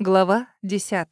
Глава 10.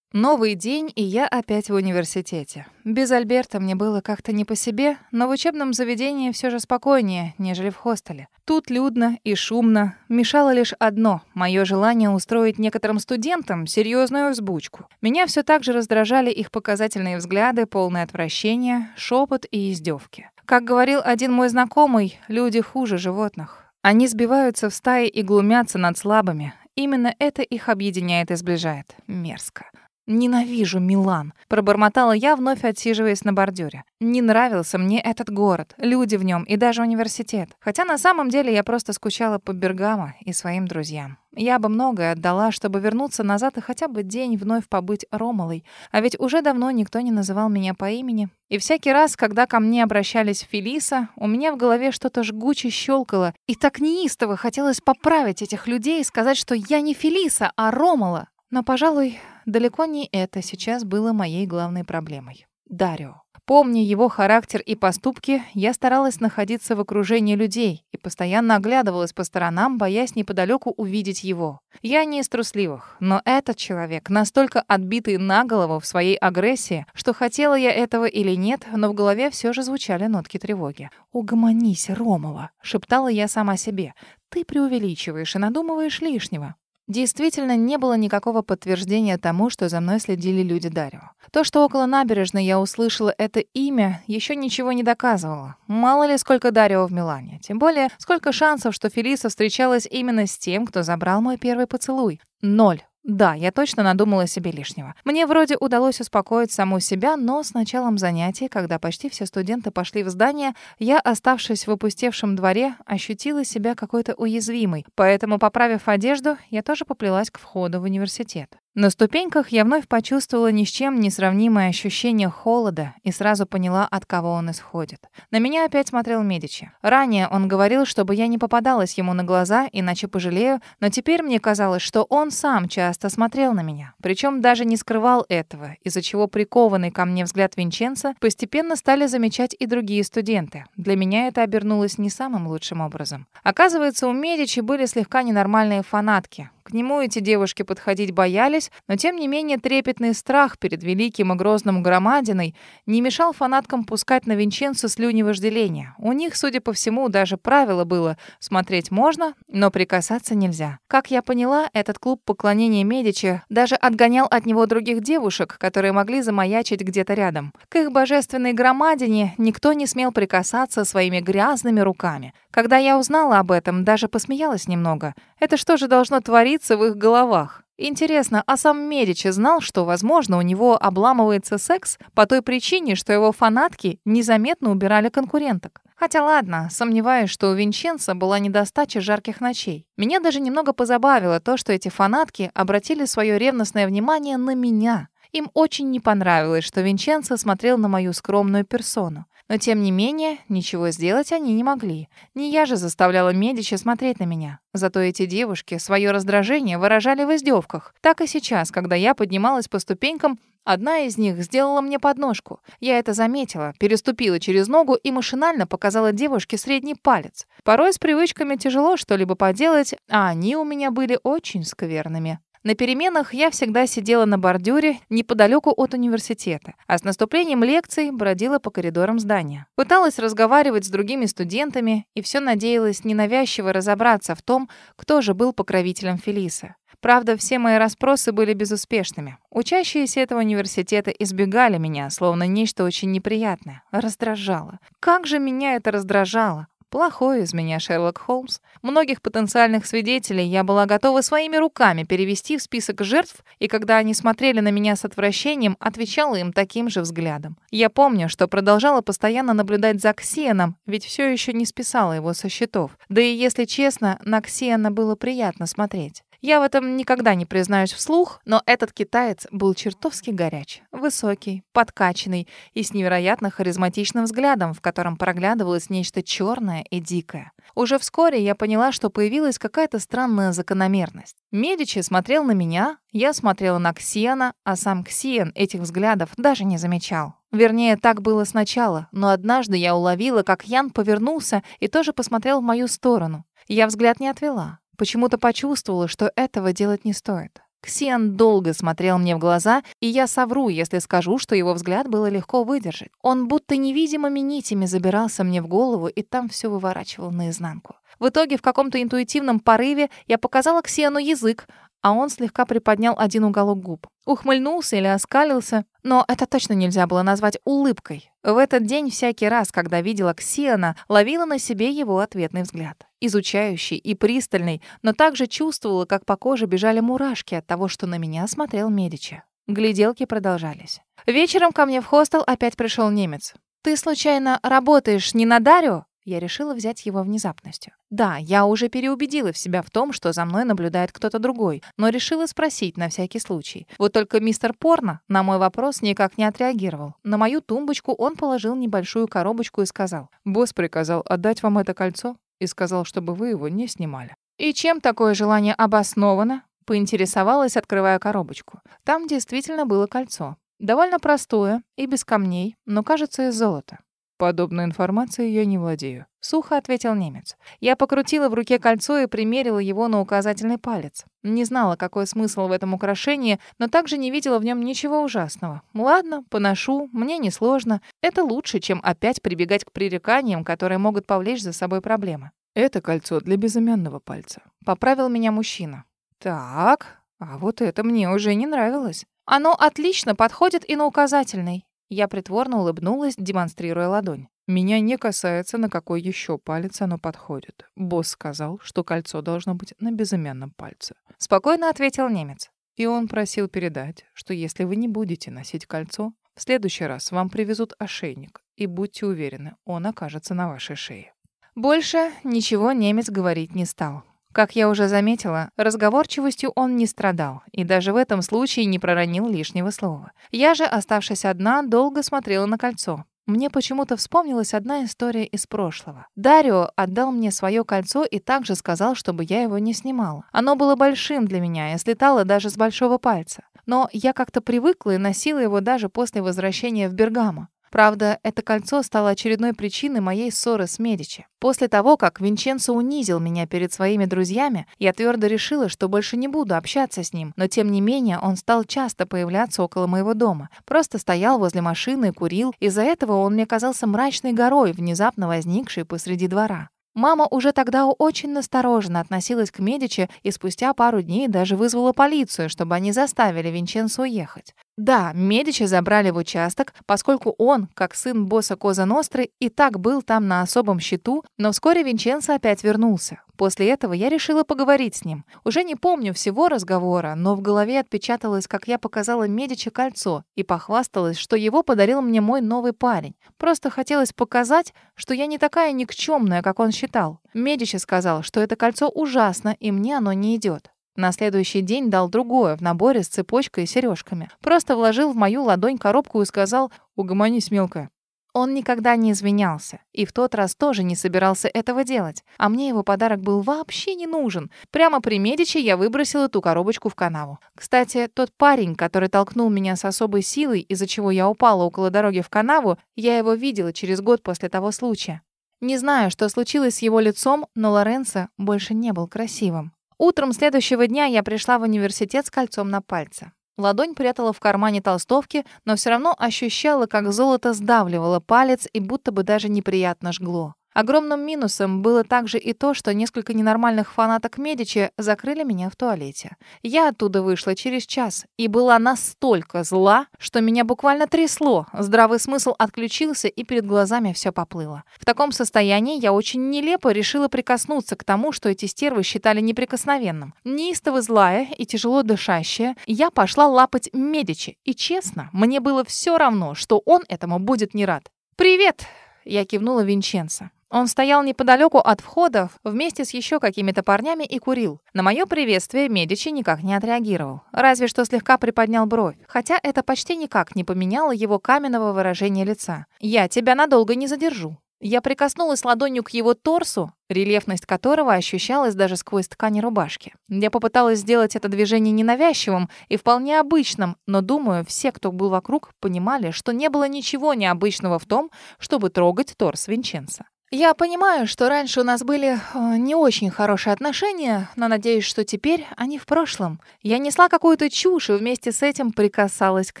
Новый день, и я опять в университете. Без Альберта мне было как-то не по себе, но в учебном заведении все же спокойнее, нежели в хостеле. Тут людно и шумно. Мешало лишь одно — мое желание устроить некоторым студентам серьезную взбучку. Меня все так же раздражали их показательные взгляды, полное отвращение, шепот и издевки. Как говорил один мой знакомый, люди хуже животных. Они сбиваются в стаи и глумятся над слабыми, Именно это их объединяет и сближает. Мерзко. «Ненавижу Милан», — пробормотала я, вновь отсиживаясь на бордюре. Не нравился мне этот город, люди в нем и даже университет. Хотя на самом деле я просто скучала по Бергамо и своим друзьям. Я бы многое отдала, чтобы вернуться назад и хотя бы день вновь побыть Ромалой. А ведь уже давно никто не называл меня по имени. И всякий раз, когда ко мне обращались Фелиса, у меня в голове что-то жгуче щелкало. И так неистово хотелось поправить этих людей и сказать, что я не Фелиса, а Ромала. Но, пожалуй, далеко не это сейчас было моей главной проблемой. Дарио. Помня его характер и поступки, я старалась находиться в окружении людей и постоянно оглядывалась по сторонам, боясь неподалеку увидеть его. Я не из трусливых, но этот человек настолько отбитый на голову в своей агрессии, что хотела я этого или нет, но в голове все же звучали нотки тревоги. «Угомонись, Ромова», — шептала я сама себе. «Ты преувеличиваешь и надумываешь лишнего». Действительно, не было никакого подтверждения тому, что за мной следили люди Дарио. То, что около набережной я услышала это имя, еще ничего не доказывало. Мало ли, сколько Дарио в Милане. Тем более, сколько шансов, что Фелиса встречалась именно с тем, кто забрал мой первый поцелуй. Ноль. Да, я точно надумала себе лишнего. Мне вроде удалось успокоить саму себя, но с началом занятий, когда почти все студенты пошли в здание, я, оставшись в опустевшем дворе, ощутила себя какой-то уязвимой. Поэтому, поправив одежду, я тоже поплелась к входу в университет. На ступеньках я вновь почувствовала ни с чем не сравнимое ощущение холода и сразу поняла, от кого он исходит. На меня опять смотрел Медичи. Ранее он говорил, чтобы я не попадалась ему на глаза, иначе пожалею, но теперь мне казалось, что он сам часто смотрел на меня. Причем даже не скрывал этого, из-за чего прикованный ко мне взгляд Винченца постепенно стали замечать и другие студенты. Для меня это обернулось не самым лучшим образом. Оказывается, у Медичи были слегка ненормальные фанатки, к нему эти девушки подходить боялись, но тем не менее трепетный страх перед великим и грозным громадиной не мешал фанаткам пускать на Винченцо слюни вожделения. У них, судя по всему, даже правило было «смотреть можно, но прикасаться нельзя». Как я поняла, этот клуб поклонения Медичи даже отгонял от него других девушек, которые могли замаячить где-то рядом. К их божественной громадине никто не смел прикасаться своими грязными руками. Когда я узнала об этом, даже посмеялась немного. Это что же должно твориться в их головах? Интересно, а сам Медичи знал, что, возможно, у него обламывается секс по той причине, что его фанатки незаметно убирали конкуренток? Хотя ладно, сомневаюсь, что у Винченца была недостача жарких ночей. Меня даже немного позабавило то, что эти фанатки обратили свое ревностное внимание на меня. Им очень не понравилось, что Винченцо смотрел на мою скромную персону. Но, тем не менее, ничего сделать они не могли. Не я же заставляла Медичи смотреть на меня. Зато эти девушки свое раздражение выражали в издевках. Так и сейчас, когда я поднималась по ступенькам, одна из них сделала мне подножку. Я это заметила, переступила через ногу и машинально показала девушке средний палец. Порой с привычками тяжело что-либо поделать, а они у меня были очень скверными. На переменах я всегда сидела на бордюре неподалеку от университета, а с наступлением лекций бродила по коридорам здания. Пыталась разговаривать с другими студентами и все надеялась ненавязчиво разобраться в том, кто же был покровителем Фелиса. Правда, все мои расспросы были безуспешными. Учащиеся этого университета избегали меня, словно нечто очень неприятное. Раздражало. Как же меня это раздражало! Плохой из меня Шерлок Холмс. Многих потенциальных свидетелей я была готова своими руками перевести в список жертв, и когда они смотрели на меня с отвращением, отвечала им таким же взглядом. Я помню, что продолжала постоянно наблюдать за Ксеном, ведь все еще не списала его со счетов. Да и, если честно, на Ксена было приятно смотреть. Я в этом никогда не признаюсь вслух, но этот китаец был чертовски горяч, высокий, подкачанный и с невероятно харизматичным взглядом, в котором проглядывалось нечто черное и дикое. Уже вскоре я поняла, что появилась какая-то странная закономерность. Медичи смотрел на меня, я смотрела на Ксиана, а сам Ксиан этих взглядов даже не замечал. Вернее, так было сначала, но однажды я уловила, как Ян повернулся и тоже посмотрел в мою сторону. Я взгляд не отвела. Почему-то почувствовала, что этого делать не стоит. Ксен долго смотрел мне в глаза, и я совру, если скажу, что его взгляд было легко выдержать. Он будто невидимыми нитями забирался мне в голову и там все выворачивал наизнанку. В итоге в каком-то интуитивном порыве я показала Ксену язык, а он слегка приподнял один уголок губ. Ухмыльнулся или оскалился, но это точно нельзя было назвать улыбкой. В этот день всякий раз, когда видела Ксиана, ловила на себе его ответный взгляд. Изучающий и пристальный, но также чувствовала, как по коже бежали мурашки от того, что на меня смотрел Медичи. Гляделки продолжались. Вечером ко мне в хостел опять пришел немец. «Ты, случайно, работаешь не на Дарио?» Я решила взять его внезапностью. Да, я уже переубедила в себя в том, что за мной наблюдает кто-то другой, но решила спросить на всякий случай. Вот только мистер Порно на мой вопрос никак не отреагировал. На мою тумбочку он положил небольшую коробочку и сказал. «Босс приказал отдать вам это кольцо и сказал, чтобы вы его не снимали». «И чем такое желание обосновано?» Поинтересовалась, открывая коробочку. Там действительно было кольцо. Довольно простое и без камней, но, кажется, из золота. Подобной информацией я не владею. Сухо ответил немец. Я покрутила в руке кольцо и примерила его на указательный палец. Не знала, какой смысл в этом украшении, но также не видела в нем ничего ужасного. Ладно, поношу, мне несложно. Это лучше, чем опять прибегать к пререканиям, которые могут повлечь за собой проблемы. Это кольцо для безымянного пальца. Поправил меня мужчина. Так, а вот это мне уже не нравилось. Оно отлично подходит и на указательный. Я притворно улыбнулась, демонстрируя ладонь. Меня не касается, на какой еще палец оно подходит. Босс сказал, что кольцо должно быть на безымянном пальце. Спокойно ответил немец. И он просил передать, что если вы не будете носить кольцо, в следующий раз вам привезут ошейник, и будьте уверены, он окажется на вашей шее. Больше ничего немец говорить не стал. Как я уже заметила, разговорчивостью он не страдал и даже в этом случае не проронил лишнего слова. Я же, оставшись одна, долго смотрела на кольцо. Мне почему-то вспомнилась одна история из прошлого. Дарио отдал мне свое кольцо и также сказал, чтобы я его не снимала. Оно было большим для меня и слетало даже с большого пальца. Но я как-то привыкла и носила его даже после возвращения в Бергамо. Правда, это кольцо стало очередной причиной моей ссоры с Медичи. После того, как Винченцо унизил меня перед своими друзьями, я твердо решила, что больше не буду общаться с ним, но тем не менее он стал часто появляться около моего дома. Просто стоял возле машины и курил, из-за этого он мне казался мрачной горой, внезапно возникшей посреди двора. Мама уже тогда очень настороженно относилась к Медичи и спустя пару дней даже вызвала полицию, чтобы они заставили Винченцо уехать. Да, Медичи забрали в участок, поскольку он, как сын босса Коза Ностры, и так был там на особом счету, но вскоре Винченцо опять вернулся. После этого я решила поговорить с ним. Уже не помню всего разговора, но в голове отпечаталось, как я показала Медичи кольцо и похвасталась, что его подарил мне мой новый парень. Просто хотелось показать, что я не такая никчемная, как он считал. Медичи сказал, что это кольцо ужасно, и мне оно не идет. На следующий день дал другое в наборе с цепочкой и сережками. Просто вложил в мою ладонь коробку и сказал «Угомонись, мелкая». Он никогда не извинялся, и в тот раз тоже не собирался этого делать. А мне его подарок был вообще не нужен. Прямо при Медичи я выбросила ту коробочку в канаву. Кстати, тот парень, который толкнул меня с особой силой, из-за чего я упала около дороги в канаву, я его видела через год после того случая. Не знаю, что случилось с его лицом, но Лоренцо больше не был красивым. Утром следующего дня я пришла в университет с кольцом на пальце. Ладонь прятала в кармане толстовки, но все равно ощущала, как золото сдавливало палец и будто бы даже неприятно жгло. Огромным минусом было также и то, что несколько ненормальных фанаток Медичи закрыли меня в туалете. Я оттуда вышла через час и была настолько зла, что меня буквально трясло. Здравый смысл отключился, и перед глазами все поплыло. В таком состоянии я очень нелепо решила прикоснуться к тому, что эти стервы считали неприкосновенным. Неистово злая и тяжело дышащая, я пошла лапать Медичи, и честно, мне было все равно, что он этому будет не рад. «Привет!» — я кивнула Винченцо. Он стоял неподалеку от входов вместе с еще какими-то парнями и курил. На мое приветствие Медичи никак не отреагировал. Разве что слегка приподнял бровь. Хотя это почти никак не поменяло его каменного выражения лица. «Я тебя надолго не задержу». Я прикоснулась ладонью к его торсу, рельефность которого ощущалась даже сквозь ткани рубашки. Я попыталась сделать это движение ненавязчивым и вполне обычным, но, думаю, все, кто был вокруг, понимали, что не было ничего необычного в том, чтобы трогать торс Винченца. Я понимаю, что раньше у нас были э, не очень хорошие отношения, но надеюсь, что теперь они в прошлом. Я несла какую-то чушь и вместе с этим прикасалась к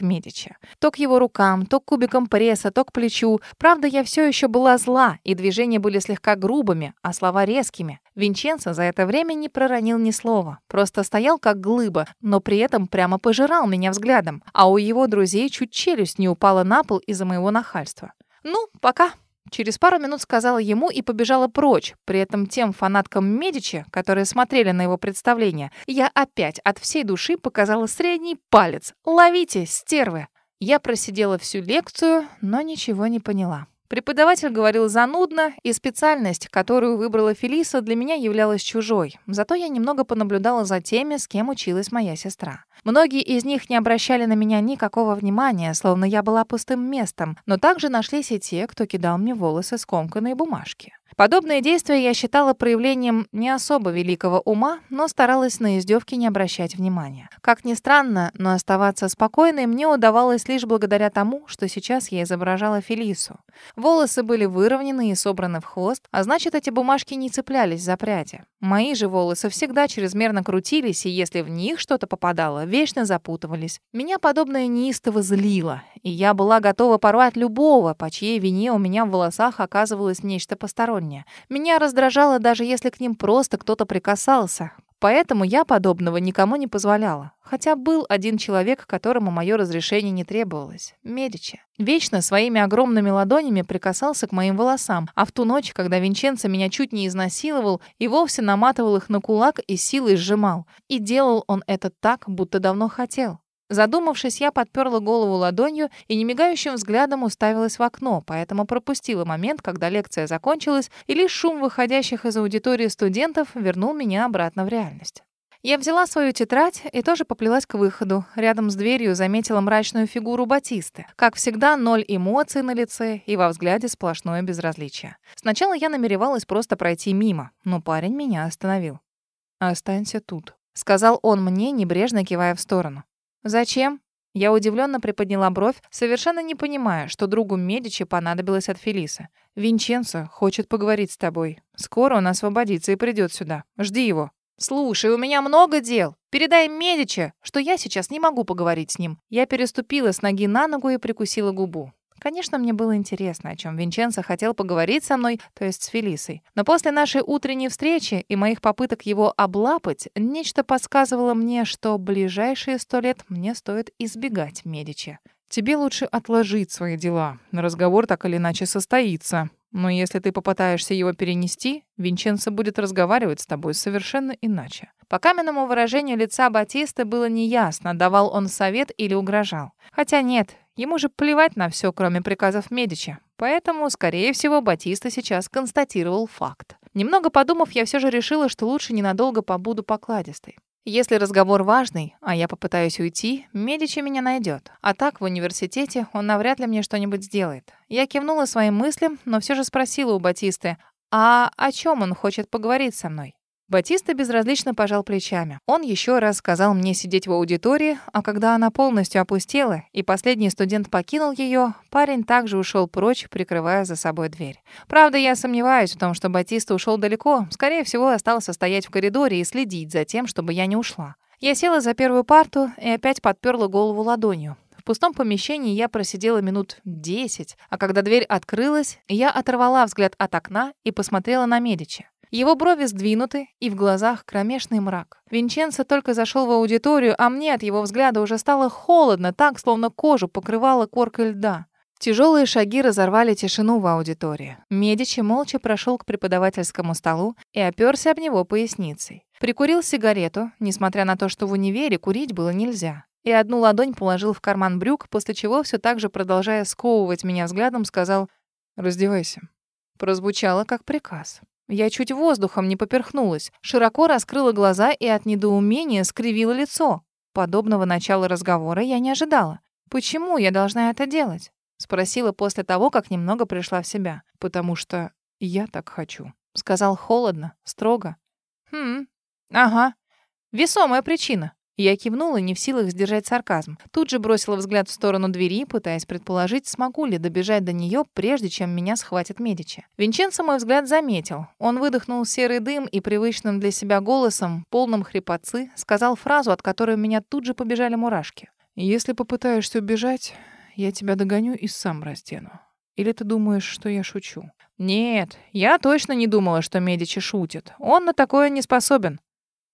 Медичи. То к его рукам, то к кубикам пресса, то к плечу. Правда, я все еще была зла, и движения были слегка грубыми, а слова резкими. Винченцо за это время не проронил ни слова, просто стоял как глыба, но при этом прямо пожирал меня взглядом, а у его друзей чуть челюсть не упала на пол из-за моего нахальства. «Ну, пока», Через пару минут сказала ему и побежала прочь. При этом тем фанаткам Медичи, которые смотрели на его представление, я опять от всей души показала средний палец. «Ловите, стервы!» Я просидела всю лекцию, но ничего не поняла. Преподаватель говорил занудно, и специальность, которую выбрала Фелиса, для меня являлась чужой. Зато я немного понаблюдала за теми, с кем училась моя сестра. Многие из них не обращали на меня никакого внимания, словно я была пустым местом, но также нашлись и те, кто кидал мне волосы скомканные бумажки. Подобные действия я считала проявлением не особо великого ума, но старалась на издевки не обращать внимания. Как ни странно, но оставаться спокойной мне удавалось лишь благодаря тому, что сейчас я изображала Фелису. Волосы были выровнены и собраны в хвост, а значит, эти бумажки не цеплялись за пряди. Мои же волосы всегда чрезмерно крутились, и если в них что-то попадало, вечно запутывались. Меня подобное неистово злило, и я была готова порвать любого, по чьей вине у меня в волосах оказывалось нечто постороннее. Меня раздражало, даже если к ним просто кто-то прикасался. Поэтому я подобного никому не позволяла. Хотя был один человек, которому мое разрешение не требовалось. Медичи. Вечно своими огромными ладонями прикасался к моим волосам, а в ту ночь, когда Винченцо меня чуть не изнасиловал, и вовсе наматывал их на кулак и силой сжимал. И делал он это так, будто давно хотел. Задумавшись, я подперла голову ладонью и немигающим взглядом уставилась в окно, поэтому пропустила момент, когда лекция закончилась, и лишь шум выходящих из аудитории студентов вернул меня обратно в реальность. Я взяла свою тетрадь и тоже поплелась к выходу. Рядом с дверью заметила мрачную фигуру Батисты. Как всегда, ноль эмоций на лице и во взгляде сплошное безразличие. Сначала я намеревалась просто пройти мимо, но парень меня остановил. «Останься тут», — сказал он мне, небрежно кивая в сторону. «Зачем?» Я удивленно приподняла бровь, совершенно не понимая, что другу Медичи понадобилось от Фелисы. «Винченцо хочет поговорить с тобой. Скоро он освободится и придет сюда. Жди его». «Слушай, у меня много дел. Передай Медичи, что я сейчас не могу поговорить с ним». Я переступила с ноги на ногу и прикусила губу. Конечно, мне было интересно, о чем Винченцо хотел поговорить со мной, то есть с Фелисой. Но после нашей утренней встречи и моих попыток его облапать, нечто подсказывало мне, что ближайшие сто лет мне стоит избегать Медичи. «Тебе лучше отложить свои дела. Разговор так или иначе состоится. Но если ты попытаешься его перенести, Винченцо будет разговаривать с тобой совершенно иначе». По каменному выражению лица Батиста было неясно, давал он совет или угрожал. Хотя нет, Ему же плевать на все, кроме приказов Медичи. Поэтому, скорее всего, Батиста сейчас констатировал факт. Немного подумав, я все же решила, что лучше ненадолго побуду покладистой. Если разговор важный, а я попытаюсь уйти, Медичи меня найдет. А так, в университете он навряд ли мне что-нибудь сделает. Я кивнула своим мыслям, но все же спросила у Батисты, а о чем он хочет поговорить со мной? Батиста безразлично пожал плечами. Он еще раз сказал мне сидеть в аудитории, а когда она полностью опустела и последний студент покинул ее, парень также ушел прочь, прикрывая за собой дверь. Правда, я сомневаюсь в том, что Батиста ушел далеко. Скорее всего, остался стоять в коридоре и следить за тем, чтобы я не ушла. Я села за первую парту и опять подперла голову ладонью. В пустом помещении я просидела минут десять, а когда дверь открылась, я оторвала взгляд от окна и посмотрела на Медичи. Его брови сдвинуты, и в глазах кромешный мрак. Винченцо только зашел в аудиторию, а мне от его взгляда уже стало холодно, так, словно кожу покрывала коркой льда. Тяжелые шаги разорвали тишину в аудитории. Медичи молча прошел к преподавательскому столу и оперся об него поясницей. Прикурил сигарету, несмотря на то, что в универе курить было нельзя. И одну ладонь положил в карман брюк, после чего, все так же продолжая сковывать меня взглядом, сказал «Раздевайся». Прозвучало как приказ. Я чуть воздухом не поперхнулась, широко раскрыла глаза и от недоумения скривила лицо. Подобного начала разговора я не ожидала. «Почему я должна это делать?» — спросила после того, как немного пришла в себя. «Потому что я так хочу», — сказал холодно, строго. «Хм, ага, весомая причина». Я кивнула, не в силах сдержать сарказм. Тут же бросила взгляд в сторону двери, пытаясь предположить, смогу ли добежать до нее, прежде чем меня схватит Медичи. Винченцо мой взгляд заметил. Он выдохнул серый дым и привычным для себя голосом, полным хрипотцы, сказал фразу, от которой у меня тут же побежали мурашки. «Если попытаешься убежать, я тебя догоню и сам раздену. Или ты думаешь, что я шучу?» «Нет, я точно не думала, что Медичи шутит. Он на такое не способен».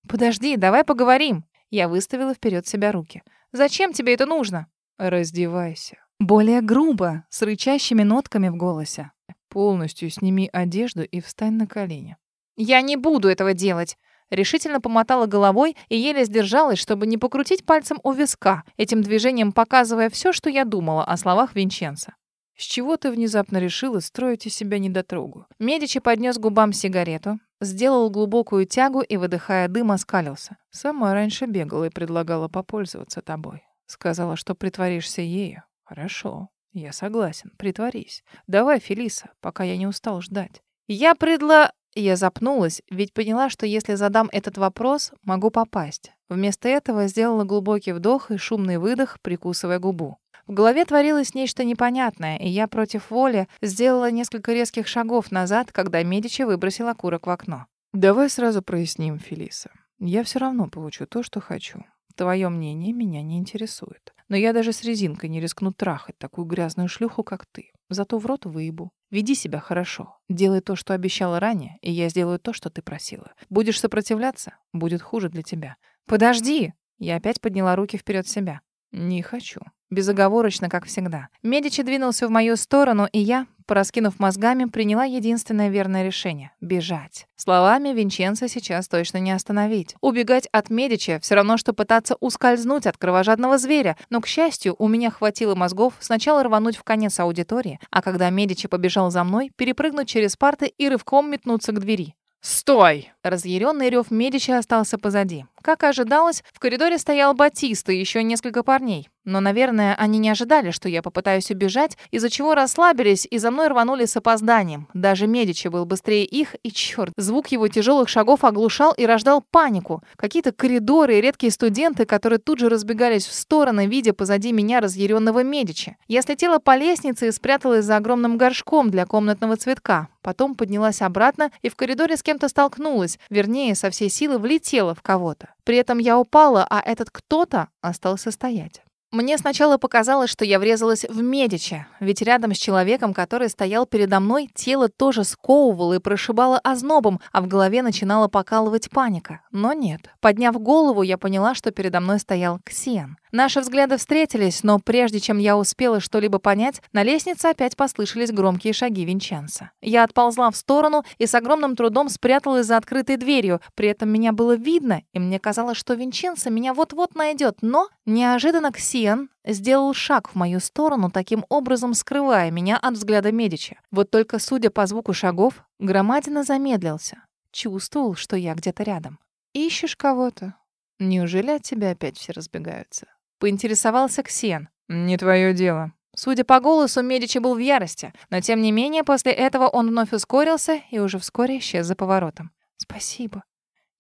«Подожди, давай поговорим». Я выставила вперед себя руки. «Зачем тебе это нужно?» «Раздевайся». Более грубо, с рычащими нотками в голосе. «Полностью сними одежду и встань на колени». «Я не буду этого делать!» Решительно помотала головой и еле сдержалась, чтобы не покрутить пальцем у виска, этим движением показывая все, что я думала о словах Винченца. «С чего ты внезапно решила строить из себя недотрогу?» Медичи поднес губам сигарету, сделал глубокую тягу и, выдыхая дым, оскалился. «Сама раньше бегала и предлагала попользоваться тобой. Сказала, что притворишься ею. Хорошо, я согласен, притворись. Давай, Фелиса, пока я не устал ждать». «Я предла...» Я запнулась, ведь поняла, что если задам этот вопрос, могу попасть. Вместо этого сделала глубокий вдох и шумный выдох, прикусывая губу. В голове творилось нечто непонятное, и я против воли сделала несколько резких шагов назад, когда Медичи выбросил окурок в окно. «Давай сразу проясним, Фелиса. Я все равно получу то, что хочу. Твое мнение меня не интересует. Но я даже с резинкой не рискну трахать такую грязную шлюху, как ты. Зато в рот выебу. Веди себя хорошо. Делай то, что обещала ранее, и я сделаю то, что ты просила. Будешь сопротивляться — будет хуже для тебя. Подожди! Я опять подняла руки вперед себя. Не хочу. Безоговорочно, как всегда. Медичи двинулся в мою сторону, и я, пораскинув мозгами, приняла единственное верное решение — бежать. Словами Винченца сейчас точно не остановить. Убегать от Медичи — все равно, что пытаться ускользнуть от кровожадного зверя. Но, к счастью, у меня хватило мозгов сначала рвануть в конец аудитории, а когда Медичи побежал за мной, перепрыгнуть через парты и рывком метнуться к двери. «Стой!» Разъяренный рев Медичи остался позади. Как ожидалось, в коридоре стоял Батиста и еще несколько парней. Но, наверное, они не ожидали, что я попытаюсь убежать, из-за чего расслабились и за мной рванули с опозданием. Даже Медичи был быстрее их, и черт, звук его тяжелых шагов оглушал и рождал панику. Какие-то коридоры и редкие студенты, которые тут же разбегались в стороны, видя позади меня разъяренного Медичи. Я слетела по лестнице и спряталась за огромным горшком для комнатного цветка. Потом поднялась обратно и в коридоре с кем-то столкнулась, вернее, со всей силы влетела в кого-то. При этом я упала, а этот кто-то остался стоять. Мне сначала показалось, что я врезалась в Медича, ведь рядом с человеком, который стоял передо мной, тело тоже сковывало и прошибало ознобом, а в голове начинала покалывать паника. Но нет. Подняв голову, я поняла, что передо мной стоял Ксен. Наши взгляды встретились, но прежде чем я успела что-либо понять, на лестнице опять послышались громкие шаги Винченца. Я отползла в сторону и с огромным трудом спряталась за открытой дверью. При этом меня было видно, и мне казалось, что Винченцо меня вот-вот найдет. Но неожиданно Ксен сделал шаг в мою сторону, таким образом скрывая меня от взгляда Медичи. Вот только, судя по звуку шагов, громадина замедлился. Чувствовал, что я где-то рядом. «Ищешь кого-то? Неужели от тебя опять все разбегаются?» Поинтересовался Ксен. «Не твое дело». Судя по голосу, Медичи был в ярости, но тем не менее после этого он вновь ускорился и уже вскоре исчез за поворотом. «Спасибо».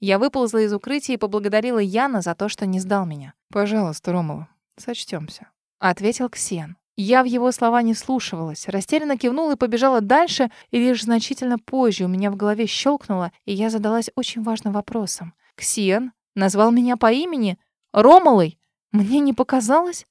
Я выползла из укрытия и поблагодарила Яна за то, что не сдал меня. «Пожалуйста, Ромова, сочтёмся», — ответил Ксен. Я в его слова не слушалась, растерянно кивнула и побежала дальше, и лишь значительно позже у меня в голове щелкнуло, и я задалась очень важным вопросом. «Ксен назвал меня по имени? Ромалой?» Мне не показалось?